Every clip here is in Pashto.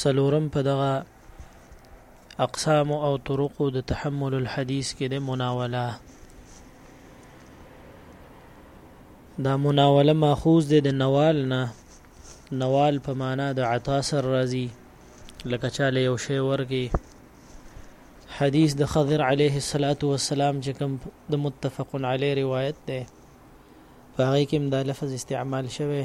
څلورم په دغه اقسامو او طرقو د تحمل الحديث کې د مناوله دا مناوله ماخوذ ده د نوال نه نوال په معنا د عطا سر راځي لکه چاله یو شی ورګي حدیث د خضر علیه الصلاۃ والسلام چې کوم د متفق علی روایت ده په هغه کې دا لفظ استعمال شوی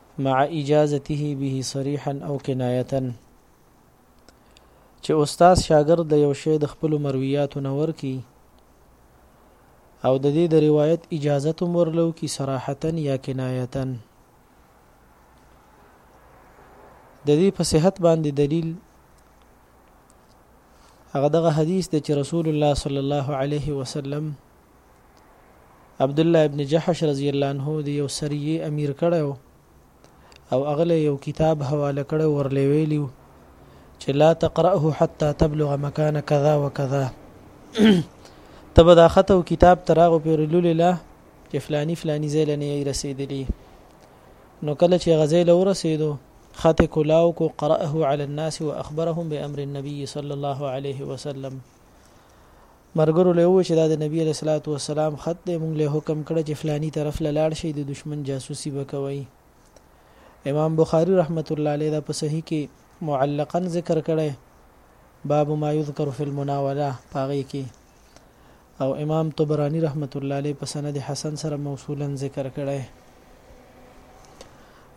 مع اجازته به صریحا او کنایتا چې استاد شاګرد د یو شی د خپل مرویاتو نور کی او د دې د روایت اجازه تم ورلو کی صراحتا یا کنایتا د دې په صحت باندې دلیل هغه دغه حدیث د چې رسول الله صلی الله علیه وسلم عبدالله ابن جحش رضی الله عنه د یو سریه امیر کړی او هغه له یو کتاب حواله کړی ورلې ویلیو چې لا تقرأه حتى تبلغ مكان كذا وكذا تبه دا خط او کتاب تراغو پورې لولې لا چې فلانی فلانی ځای لنی رسیدلی نو کله چې غزې له ورسېدو خط کلاو کو قرأه على الناس واخبرهم بامر النبي صلى الله عليه وسلم مرګرو له یې وویل چې دا د نبي علیه الصلوة والسلام خط دی، موږ له یې حکم کړی چې فلاني طرف له لاړ شئ، د دښمن جاسوسي به کوئ. امام بخاري رحمة الله علیه دا په صحیح کې معلقاً ذکر کړی، باب ما یذکر فی المناولة، په هغې کې او امام طبراني رحمة الله علیه په سند حسن سره موصولاً ذکر کړی.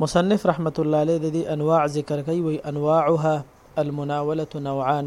مصنف رحمة الله علیه د دې انواع ذکر کوي، وایي، انواعها، المناولة نوعان،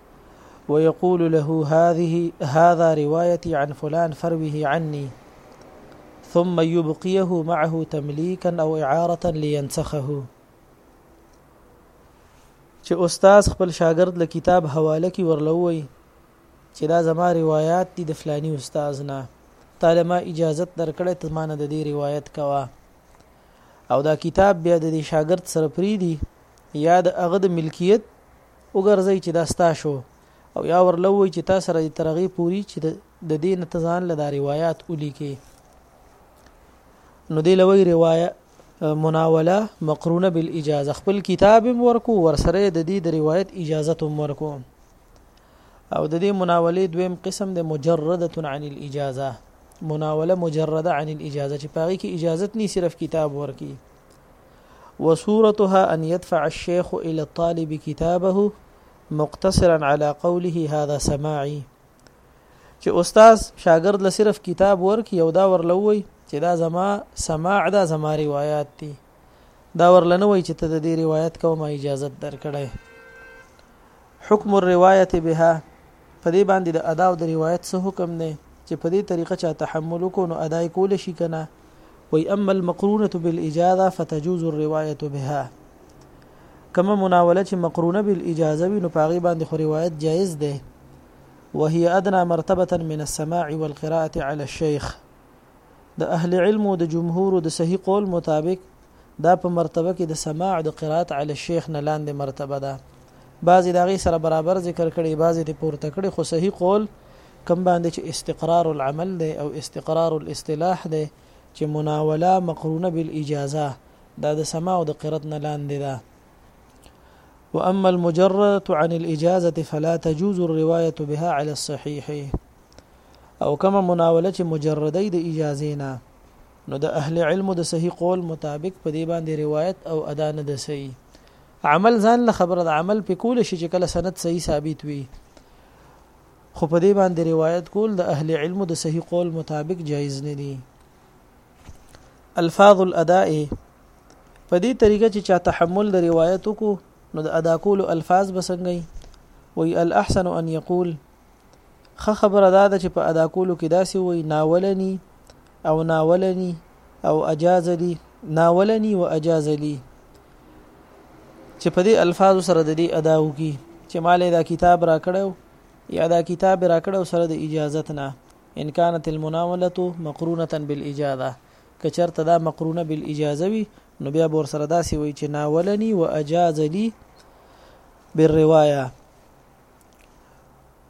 ويقول له هذه هذا روايتي عن فلان فروه عني ثم يبقيه معه تمليكا او اعاره لينسخه چې استاد خپل شاګرد له کتاب حواله کی ورلوي چې دا زما روایت دي د فلاني استاد نه تعالی ما اجازه درکړې ته ما نه د دې روایت کوا او دا کتاب بیا د شاګرد سره پری دی یا د هغه د ملکیت وګرځی چی دا ستا شو او یا ورله ووایی چی تا سره دی تر هغی پوری چی ددی نه ته ځان له دا روایات ولیکی نو دی له وای روایه مناوله مقرونه بالاجازه خپل کتاب هم ورکو ورسره د دې د روایت اجازه هم ورکو او د دې مناولې دویم قسم د مجرده عن الاجازه مناوله مجرده عن الاجازه چې پاغي کې اجازه ني صرف کتاب ورکی وصورتها ان يدفع الشيخ الى الطالب كتابه مقتصرا على قوله هذا سماعي چې استاد شاګرد له صرف کتاب ورک یو دا ورلوي چې دا زما سماع دا زما روایت دي دا ورلنوي چې ته د دې روایت کومه اجازه درکړې حکم الروايه بها په دې باندې د ادا او د روایت څه حکم دی چې په دې طریقه چا تحمل وکړو نو ادا کول شي کنه وای اما المقرونه بالاجازه فتجوز الروايه بها کما مناوله چې مقرونه بالاجازه وي نو پاغي باندې خو روایت جایز ده وهي ادنى مرتبه من السماع والقراءه على الشيخ د اهل علم او د جمهور د صحیح قول مطابق دا په مرتبه کې د سماع د قرات علی الشیخ نه لاندې مرتبه ده بعضی د هغې سره برابر ذکر کړي بعضی ته پورته کړي خو صحیح قول کم باندې چې استقرار العمل دی او استقرار الاصطلاح دی چې مناوله مقرونه بالاجازه دا د سماع او د قرت نه لاندې ده واما المجرده عن الاجازه فلا تجوز الروايه بها على الصحيح او کما مناوله چې مجرده د اجازه نه نو د اهل علمو د صحیح قول مطابق په دې باندې روایت او ادا نه ده صحیح عمل ځان له خبره د عمل په کول شي چې کله سند صحیح ثابت وي خو په دې باندې روایت کول د اهل علمو د صحیح قول مطابق جایز نه دي الفاظ الاداء په دې طریقه چې چا تحمل د روایت کو نو د ادا کولو الفاظ بسنګي وی الاحسن ان یقول خ خبره دا ده چې په ادا کولو کې داسې وي ناولني او ناولني او اجاز لي ناولني و اجاز لي چې په دې الفاظو سره د دې ادا وکي چې مالې دا کتاب را کړو یا دا کتاب را کړو سره د اجازت نه ان كانت المناوله مقرونه بالاجازه کچرته دا مقرونه بالاجازه وي نو بیا بور سره داسې وي چې ناولني و اجاز لي بالروايه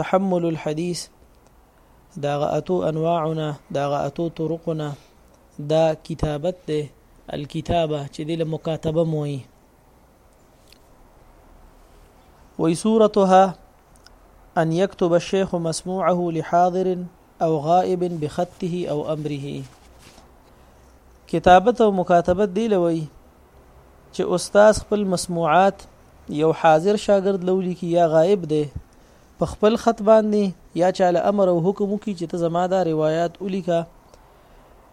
تحمل الحديث د هغه اتو انواعو نه د هغه اتو طرقو نه دا کتابت دی الکتابه چې دی له مکاتبه موي وی صورتها ان يكتب الشيخ مسموعه لحاضر او غائب بخطه او امره کتابت او مکاتبت دی لوي چې استاد خپل مسموعات یو حاضر شاګرد له ولیکي یا غایب دی په خپل خط باندې یا چا له امر او حکم وکړي چې ته زما دا روایات ولیکه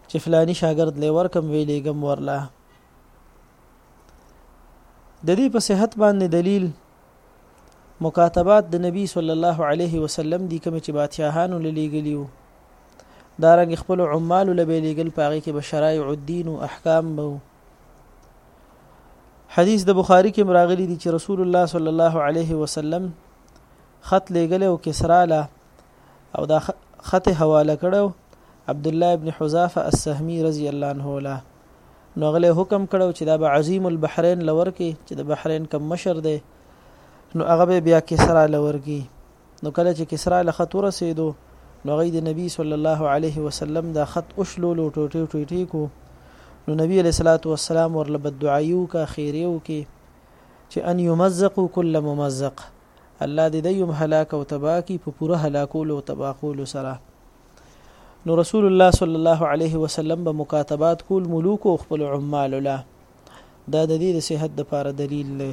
چې فلانی شاګرد له ورکم ویلېږم ورله د دې په صحت باندې دلیل مکاتبات د نبی صلی الله علیه وسلم دي کوم چې بادشاهانو للیګلیو دارنګ خپل عمال لبیلیګل پاغي کې بشرای الدین او احکام بو حدیث د بخاری کې مراغلی دی چې رسول الله صلی الله علیه وسلم خط لېګل او کسرا له او دا خط حواله کړو عبد الله ابن حذافه السهمي رضی الله عنه له نو غله حکم کړو چې دا به عظیم البحرین لور کې چې د بحرین کم مشر دی نو هغه بیا کسرا لور کې نو کله چې کسرا له خط ورسېدو نو هغه د نبی صلی الله علیه وسلم دا خط وشلولو ټوټې ټوټې کو نو نبی علیه الصلاۃ والسلام ورله بدعایو کا خیریو کې چې ان یمزق کل ممزق الله دې دیم هلاک او تبا کی په پوره هلاکولو او تبا کولو سره نو رسول الله صلی الله علیه وسلم به مکاتبات کول ملوک او خپل عمال له دا د دې صحت لپاره دلیل دی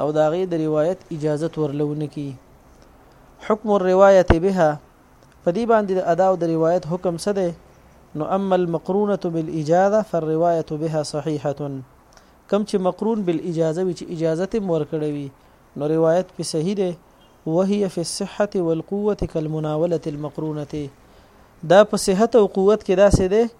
او د هغې د روایت اجازت ورله ونه کړي حکم الروايه بها په دې باندې د ادا او د روایت حکم څه دی نو اما المقرونه بالاجازه فالروايه بها صحيحه کم چې مقرون بالاجازه وي چې اجازه تم ورکړې وي نو روایت په صحیح دی وهي في الصحه والقوه كالمناوله المقرونه دا په صحت او قوت کې داسې دی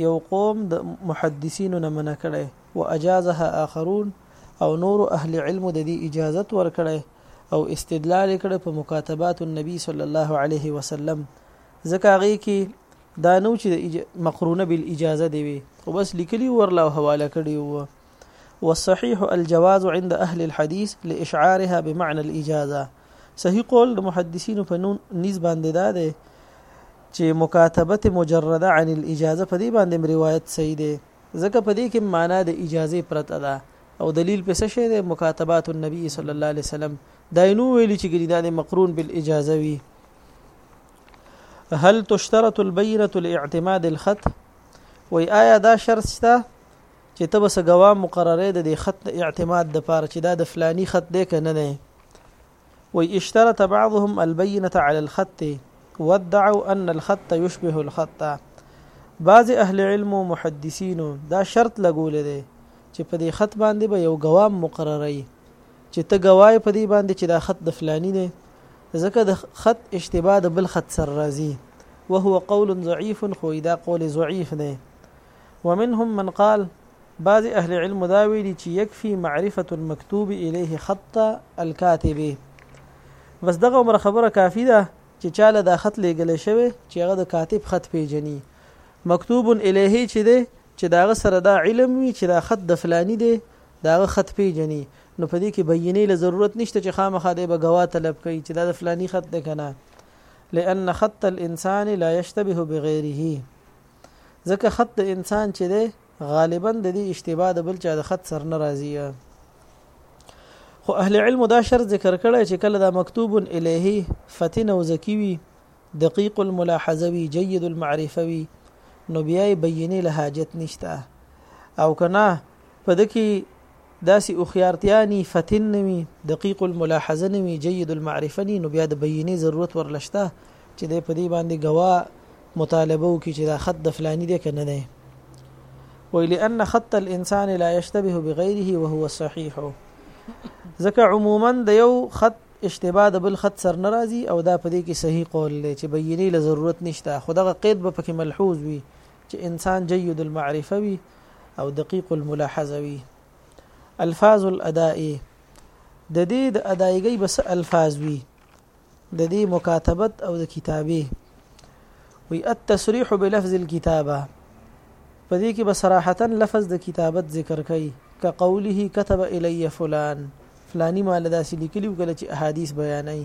یو قوم د محدثینو نه منع کړی و اجازها آخرون او نورو اهل علمو د دې اجازت ورکړی او استدلال یې کړی په مکاتبات النبي صلی الله علیه وسلم ځکه هغې کې دا نو چې د مقرونه بالاجازه دی وي خو بس لیکلی ورله او حواله کړی وو والصحيح الجواز عند أهل الحديث لإشعارها بمعنى الإجازة صحیح قول د محدثینو په نون نیز باندې دا دی چې مکاتبه مجرده عن الاجازه په دې باندې روایت صحیح دی ځکه په دې کې معنا د اجازه پرته ده او دلیل په څه شی دی مکاتبات النبي صلی الله علیه وسلم دا نو ویل چې ګری دا د مقرون بالاجازه وی هل تشترط البينه لاعتماد الخط وی آیا دا شرط شته چې ته به څه ګواه مقررې د دې خط اعتماد د پاره چې دا د فلانی خط دی که نه دی وی اشترط بعضهم البينه على الخط وادعوا ان الخط يشبه الخط بعض اهل علم او محدثین دا شرط لګول دي چې په دې خط باندې به یو ګوام مقرري چې ته ګواي په دې باندې چې دا خط د فلانی دی ځکه د خط اشتباه د بل خط سره راځي وهو قول ضعيف خو دا قول ضعيف دی ومنهم من قال بعضی اهل علم دا ویلی چی یکفی معرفة المکتوب الیه خط الکاتب بس دغه عمر خبره کافی ده چې چاله دا خط لیږل شوی چې هغه د کاتب خط پیژني مکتوب الیه چې دی چې داغه سره دا علم وي چې دا خط د فلانی دی داغه خط پیژني نو په دې کې بینې له ضرورت نشته چې خامخا دی به غوا طلب کوي چې دا د فلانی خط دی کنه لأن خط الانسان لا يشتبه بغيره ځکه خط د انسان چې دی غالبا د دې اشتباه د بل چا د خط سر نه راځي خو اهل علم دا شرط ذکر کړی چې کله دا مکتوب الیه فتن او زکی وي دقیق الملاحظه وي جيد المعرفه وي نو بیا بینه له حاجت نشته او کنا په دکی داسې هوښیارتیا نی، فطن نه وي، دقیق الملاحظه نه وي، جید المعرفه نی، نو بیا د بینې ضرورت ورله شته چې دی په دې باندې ګواه مطالبه وکړي چې دا خط د فلاني دی که نه دی؟ وایي، لأن خط الانسان لا یشتبه بغیره وهو الصحیح ځکه عموما د یو خط اشتباه د بل خط سر نه راځي او دا په دې کې صحیح قول دی چې بینې له ضرورت نشته خو دغه قید به پکې ملحوظ وي چې انسان جيد المعرفه وي او دقيق الملاحظه وي الفاظ الاداء د دې د ادايګۍ بس الفاظ وي د دې مکاتبت او د کتابه وي التصريح بلفظ الكتابه په دې کې بصراحتا لفظ د کتابت ذکر کوي كقوله كتب الي فلان فلاني مال داسې لیکلی وکړه چې احادیث بیانوي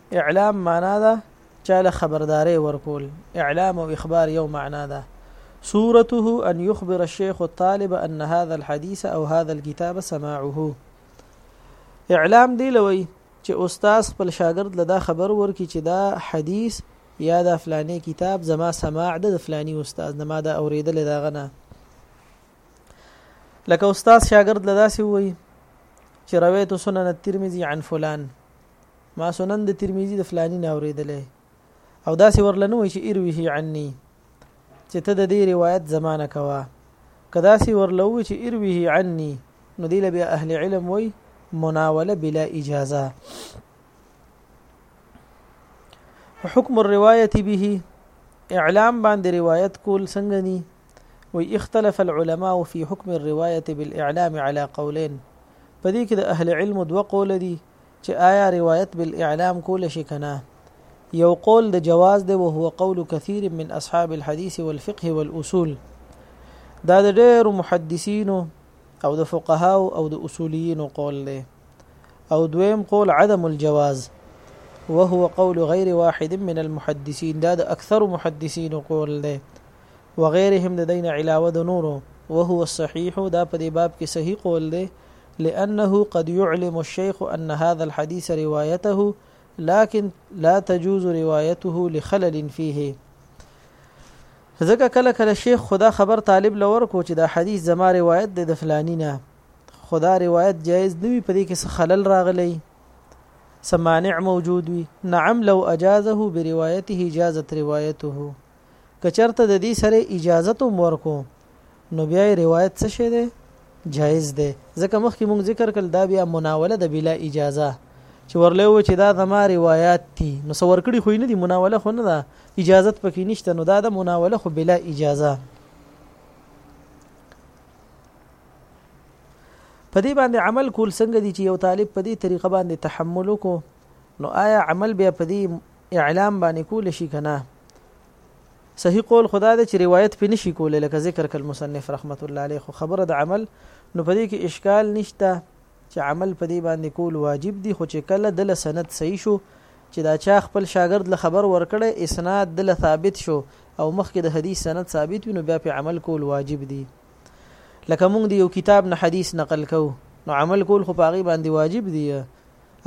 اعلام معنا ده چا له خبردارې ورکول اعلام او اخبار یو معنا ده صورته ان يخبر الشيخ الطالب ان هذا الحديث او هذا الكتاب سماعه اعلام دی لوي چې استاد خپل شاګرد له دا خبر ورکي چې دا حدیث یا دا فلانی کتاب زما سماع د فلانی استاد نه ما دا اوریدل دا غنه لکه استاد شاګرد لدا سی وای چې روایت سنن الترمذی عن فلان ما سنن د ترمذي د فلاني نه اورېدلی او داسې ورله نه وایي چې ارویه عني چې ته د دې روایت زمانه کوه که داسې ورله وایي چې ارویه عني نو دی له بیا اهل علم وایي مناوله بلا اجازه حکم الروايه به اعلام باندې روایت کول څنګه ني وي اختلف العلماء في حكم الروايه بالاعلام على قولين په دې کې د اهل علم دوه قول دي چې آیا روایت بالاعلام کول شي کنه یو قول د جواز دی وهو قول كثير من اصحاب الحديث والفقه والاصول دا د ډېر محدثینو او د فقهاو او د اصوليینو قول دی او دویم قول عدم الجواز وهو قول غير واحد من المحدثين دا د اکثر محدثینو قول دی وغيرهم د دين علاوه د نورو وهو الصحيح دا په دې باب کې صحيح قول دی لأنه قد يعلم الشيخ أن هذا الحديث روايته لكن لا تجوز روايته لخلل فيه ځکه کله کله شیخ خدا خبر طالب لور کو چې دا حدیث زما روایت دی د فلانی نه خدا روایت جایز نه وي په دې کې خلل راغلی سمانع موجود وي نعم لو اجازه بروايته جازت روايته که چرته د دې سره اجازت هم ورکو نو بیا روایت څه شی دی جایز دی ځکه مخکې مونږ ذکر کړل دا بیا مناوله د بلا اجازه چې ورله و چې دا زما روایت دي نو څور کړي خو نه دي مناوله خو نه ده اجازت پکې نشته نو دا د مناوله خو بلا اجازه په دې باندې عمل کول څنګه دي چې یو طالب په دې طریقه باندې تحمل وکړو نو آیا عمل بیا په دې اعلام باندې کول شي کنه صحیح قول خدا دې چې روایت په نشي کولای لکه ذکر کل مصنف رحمت الله علیه خو خبره د عمل نو په دې کې اشکال نشته چې عمل په دې باندې کول واجب دي خو چې کله د سند صحیح شو چې دا چا خپل شاګرد له خبر ورکړي اسناد د ثابت شو او مخکې د حدیث سند ثابت وي نو بیا په عمل کول واجب دي لکه موږ د یو کتاب نه حدیث نقل کوو نو عمل کول خو په هغه باندې واجب دي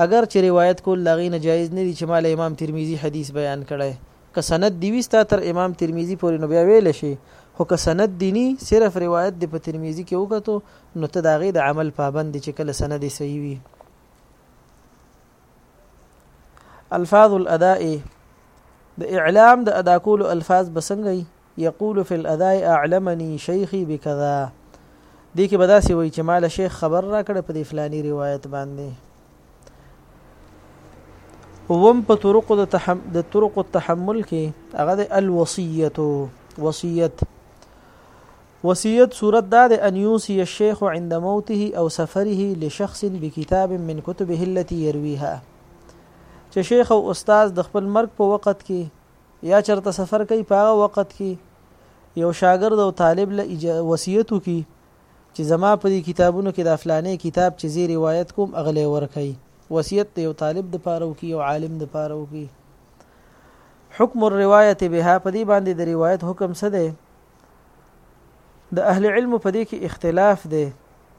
اګر چې روايت کول له هغې نه جائز نه دي چې ما له امام ترمذي حديث بيان کړی که سند دي وي ستا تر امام ترمذي پورې نو بيا ويلی شې خو که سند دي ني صرف روايت دې په ترمذي کې وکتو نو ته د هغې د عمل پابند دې چې کله سند يې صحيح وي الفاظ الاداء د اعلام د ادا کولو الفاظ بسنګي يقول في الاداء اعلمني شيخي بکذا دې کې به داسې وایي چې مال شیخ خبر راکړ په دې فلاني روایت باندې وم په طرق د تحم د طرق التحمل کې هغه د الوصیت وصیت وصیت صورت دا د ان یوسی الشیخ عند موته او سفره لشخص بکتاب من كتبه التي يرويها چې شیخ او استاد د خپل مرګ په وخت کې یا چرته سفر کوي په هغه وخت کې یو شاګرد او طالب له وصیت وکي چې زما په دې کتابونو کې د افلانې کتاب چې زی روایت کوم اغله ورکي وصیت یو طالب د پاره وکي یو عالم د پاره وکي حکم الروايه بها په دې باندې د روایت حکم څه دی د اهل علم په دې کې اختلاف دی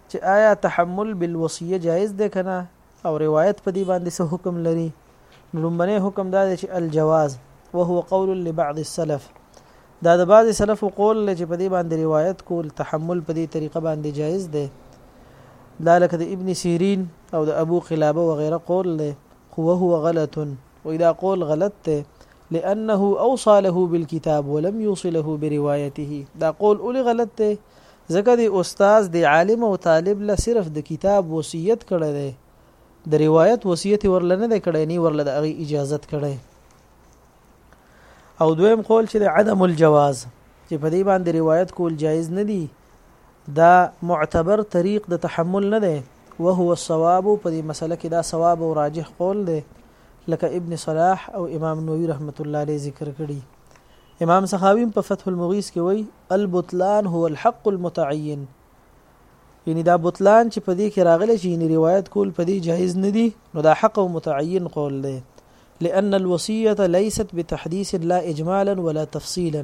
چې آیا تحمل بالوصيه جائز دی کنه او روایت په دې باندې څه حکم لري؟ نو لومبنی حکم دا دی چې الجواز وهو قول لبعض السلف دا د بعض سلف قول لري چې په دې باندې روایت کول تحمل په دې طریقه باندې جایز دی دا لکه د ابن سیرین او د ابو قلابه وغیره قول لري خو هو غلط وایي دا قول غلط دی لأنه اوصى له بالکتاب ولم يوصله بروايته دا قول ولې غلط دی ځکه د استاد د عالم او طالب له صرف د کتاب وصیت کړی دی د روایت وصیت ورله نه کړی نه ورله د هغه اجازت کړی او دویم قول چې د عدم الجواز چې په دې باندې روایت کول جایز نه دی دا معتبر طریق د تحمل نه دی وهو الصواب په دې مسله کې دا صواب او راجح قول دی لکه ابن صلاح او امام نووي رحمت الله علیه ذکر کړي امام سخاوي په فتح المغيث کې وایي البطلان هو الحق المتعين یعنی دا بطلان چې په دې کې راغلی چې یعنی روایت کول په دې جایز نه دي نو دا حق او متعین قول دی لأن الوصية ليست بتحديث لا إجمالا ولا تفصيلا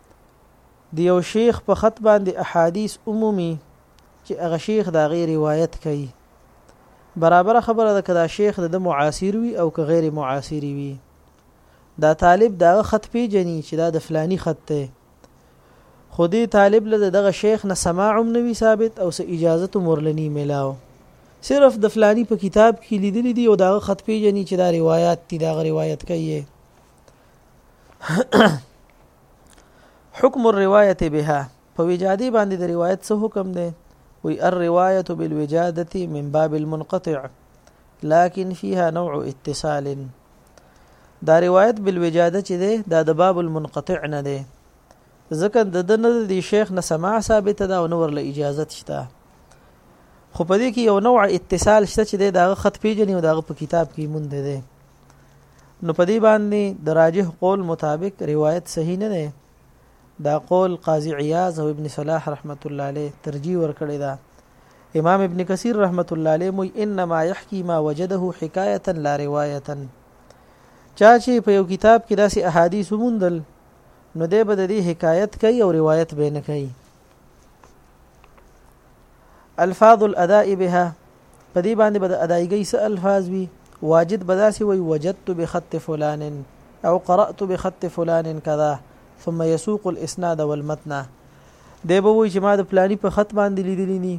د یو شیخ په خط باندې احادیث ومومي چې هغه شیخ د هغې روایت کوي برابره خبره ده که دا شیخ د ده معاصر وي او که غیر معاصر وي دا طالب د هغه خط پیژني چې دا د فلانی خط دی خو دې طالب له دغه شیخ نه سماع هم نه وي ثابت او څه اجازه هم ورله نه ملاو صرف د فلانی په کتاب کې لیدلی دی او دغه خط پیژني چې دا روایت دي دغه روایت کوي حکم الروايه بها په وجادي باندې د روایت څه حکم دی وی الروايه بالوجاده من باب المنقطع لكن فيها نوع اتصال دا روایت بالوجاده چې دی دا د باب المنقطع نه دی ځکه د د نه دی شیخ نه سماع ثابت ده او نو ورله اجازه شته خو په دې کې یو نوع اتصال شته چې د دغه خط پیژنې او دغه په کتاب کې مونږ دی نو په دې باندې د راجح قول مطابق روایت صحیح نه دی دا قول قاضي عیاض او ابن صلاح رحمت الله علیه ترجیح ورکړی دا امام ابن کثیر رحمت الله علیه مو انما يحكي ما وجده حکایه لا روایه چا چې په یو کتاب کې داسې احادیث وموندل نو دی به د دې حکایت کوي او روایت به نه کوي الفاظ الاداء بها په دې باندې به د ادایګۍ څه الفاظ وي واجد به داسې وي وجدت بخط فلان او قرأت بخط فلان کذا ثم يسوق الاسناد والمتن دی به وایي چې ما د فلانی په خط باندې لیدلی ني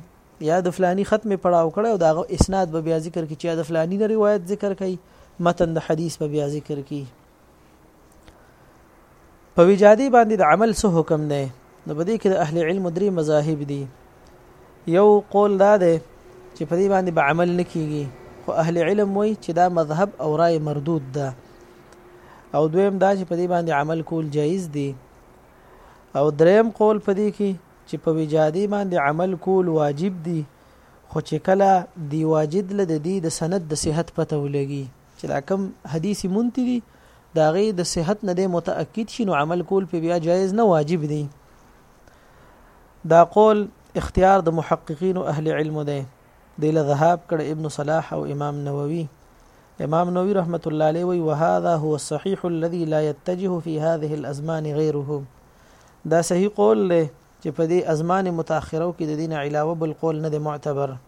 یا د فلانی خط می پړاو کړو دا اسناد به بیا ذکر کی چې د فلانی نه روایت ذکر کړي متن د حدیث به بیا ذکر کی په وجادي باندې د عمل څه حکم دی نو په دې کې د اهل علم درې مذاهب دي یو قول دا دی چې په دې باندې به عمل نه کیږي خو اهل علم وایي چې دا مذهب او رائے مردود ده او دویم دا چې په دې باندې عمل کول جایز دي او دریم قول په دې کې چې په وجادي باندې عمل کول واجب دي خو چې کله دی واجد له دې د سند د صحت پته ولګي چې دا کوم حدیث مونتی دي دا غي د صحت نه دی متأکد شي نو عمل کول په بیا جایز نه واجب دی دا قول اختیار د محققین او اهل علم دی د ذهاب کړه ابن صلاح او امام نووي امام نووي رحمت الله علیه وی وهذا هو الصحيح الذي لا يتجه في هذه الازمان غيره دا صحیح قول له چې په دې ازمان متأخرو کې د دین علاوه بل قول نه دی معتبر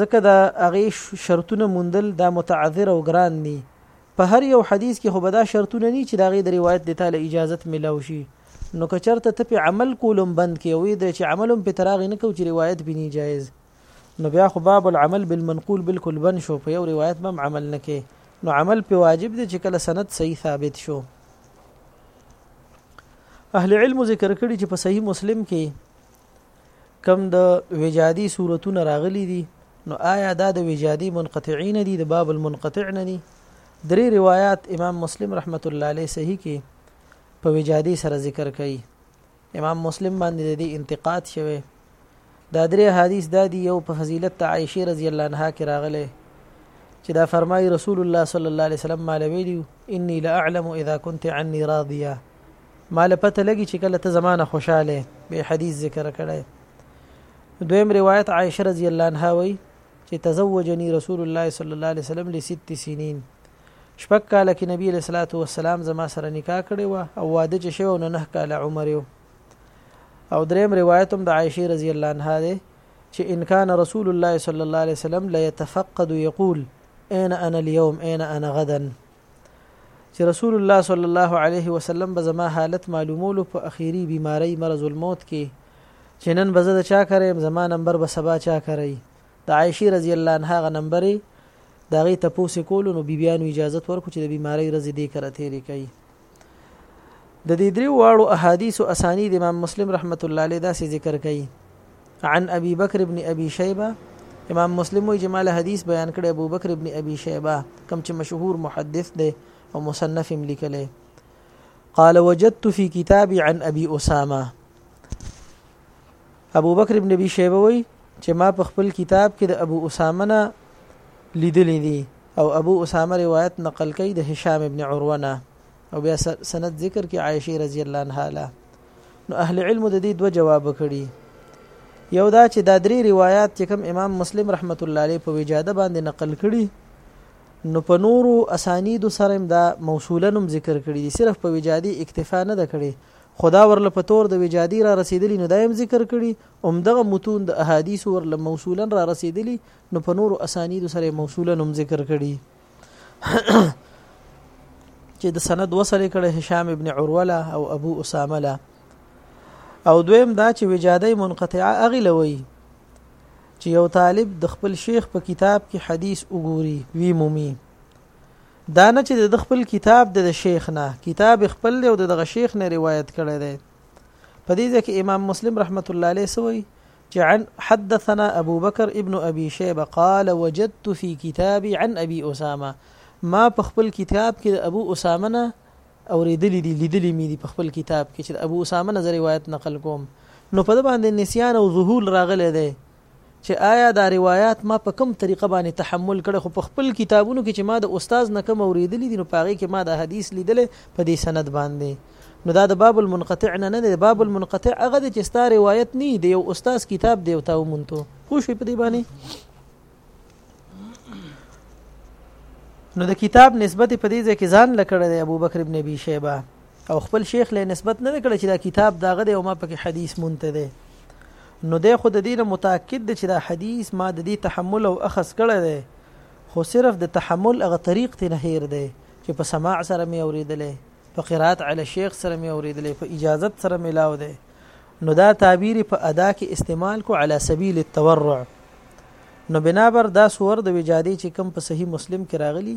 ځکه د هغې شرطونه موندل دا متعذر او ګران دي په هر یو حدیث کې خو به دا شرطونه ني چې د هغې د روایت د تاله اجازت ملاو شي نو که چرته ته په عمل کولم بند کې وي د چې عملم په تراغ نه کو چې روایت بني جایز نو بیا خو باب العمل بالمنقول بالکل بن شو په یو روایت بم عمل نه کې نو عمل په واجب دي چې کله سند صحیح ثابت شو اهل علم ذکر کړي چې په صحیح مسلم کې کم د وجادي صورتونه راغلي دي نو آیا دا د وجادي منقطعین دي د باب المنقطع نه دي درې روایت امام مسلم رحمت الله علیه صحیح کې په وجادي سره ذکر کړي امام مسلم باندې د دې انتقاد شوه دا درې حدیث دا دی یو په فضیلت ته عائشه رضی الله عنها کې راغله چې دا فرمایي رسول الله صلی الله علیه وسلم مالوي انی لا اعلم اذا كنت عني راضيه ماله پته لګي چې کله ته زمانه خوشاله به حدیث ذکر کړي دویم روایت عائشه رضی الله عنها وی چې تزوجني رسول الله صلی الله علیه وسلم لست سنین شپږ کال کې نبی علیہ الصلوۃ والسلام زما سره نکاح کړی و او واده چې شو نو نه کال عمر یو او دریم روایت هم د عائشه رضی الله عنها ده چې ان کان رسول الله صلی الله علیه وسلم لا يتفقد یقول اين انا اليوم اين انا غدا چې رسول الله صلی الله علیه وسلم به زما حالت معلومولو په اخیری بیماری مرض الموت کې چې نن به زه د چا کریم زما نمبر به سبا چا کوي د عائشه رضی الله عنها غ نمبرې دا غي تپوس کولو نو بیبيانو اجازه ورکړو چې د بیماری رزي دې کړه تیرې کوي د دې درې واړو احادیثو اسانید امام مسلم رحمت الله علیه داسې ذکر کړي عن ابي بکر ابن ابي شيبه امام مسلم وی جمال حدیث بیان کړي ابو بکر ابن ابي شيبه کم چې مشهور محدث دی او مصنف هم لیکلی قال وجدت في كتابي عن ابي اسامه ابوبکر ابن ابي شيبه وي چې ما په خپل کتاب کې د ابو اسامه نه لیدلې دي او ابو اسامه روایت نقل کوي د هشام ابن عروه نه او بیا سند ذکر کې عائشه رضی الله عنها له نو اهل علم د دې دوه جواب کړي یو دا چې دا درې روایت چې کوم امام مسلم رحمت الله علیه په وجاده باندې نقل کړي نو په نورو اسانید سره دا موصولا نوم ذکر کړي دي صرف په وجادي اکتفا نه ده کړي خو دا ورله په طور د وجادي را رسېدلي نو دا يې هم ذکر کړي، هم دغه متون د احاديثو ورله موصولا را رسېدلي نو په نورو اسانيدو سره يې موصولا هم ذکر کړي چې د سند وصل یې کړی هشام ابن عروه له او ابو اسامه له او دویم دا چې وجاده منقطعه اغلوي چې یو طالب د خپل شیخ په کتاب کې حدیث وګوري وی مومي دا نه چې د خپل کتاب د شیخ نه کتاب خپل دی او د دغه شیخ نه روایت کړی دی په دې ځکه امام مسلم رحمت الله علیه سوی چې عن حدثنا ابو بکر ابن ابي شيبه قال وجدت في كتابي عن ابي اسامه ما په خپل کتاب کې د ابو اسامه نه اوریدلې دي لیدلې مې دي په خپل کتاب کې چې ابو اسامه نه روایت نقل کوم نو په دې باندې نسيان او ذهول راغلي دي چې آیا دا روایات ما په کوم طریقه باندې تحمل کړی خو په خپل کتابونو کې چې ما د استاد نه کوم اوریدلی دي نو په هغې کې ما دا حدیث لیدلی په دې سند باندې نو دا د باب المنقطع نه نه دی باب المنقطع هغه دی چې ستا روایت نه دی یو استاد کتاب دی او تا ومونته پوه شوې په دې باندې نو د کتاب نسبت په دې ځکه ځان لکړه د ابوبکر ابن ابي شيبه او خپل شیخ له نسبت نه کړ چې دا کتاب داغه دی او ما پکې حدیث مونته دی نو دی خو د دې نه متأکد دی چې دا حدیث ما د دې تحمل او اخذ کړی دی خو صرف د تحمل هغه طریق ته نه هیر دی چې په سماع سره مې اوریدلې په قرات علی شیخ سره مې اوریدلې په اجازت سره مې لاو دی نو دا تعبیر په ادا کې استعمال کو علی سبیل التورع نو بنابر دا سور د وجادي چې کم په صحیح مسلم کې راغلی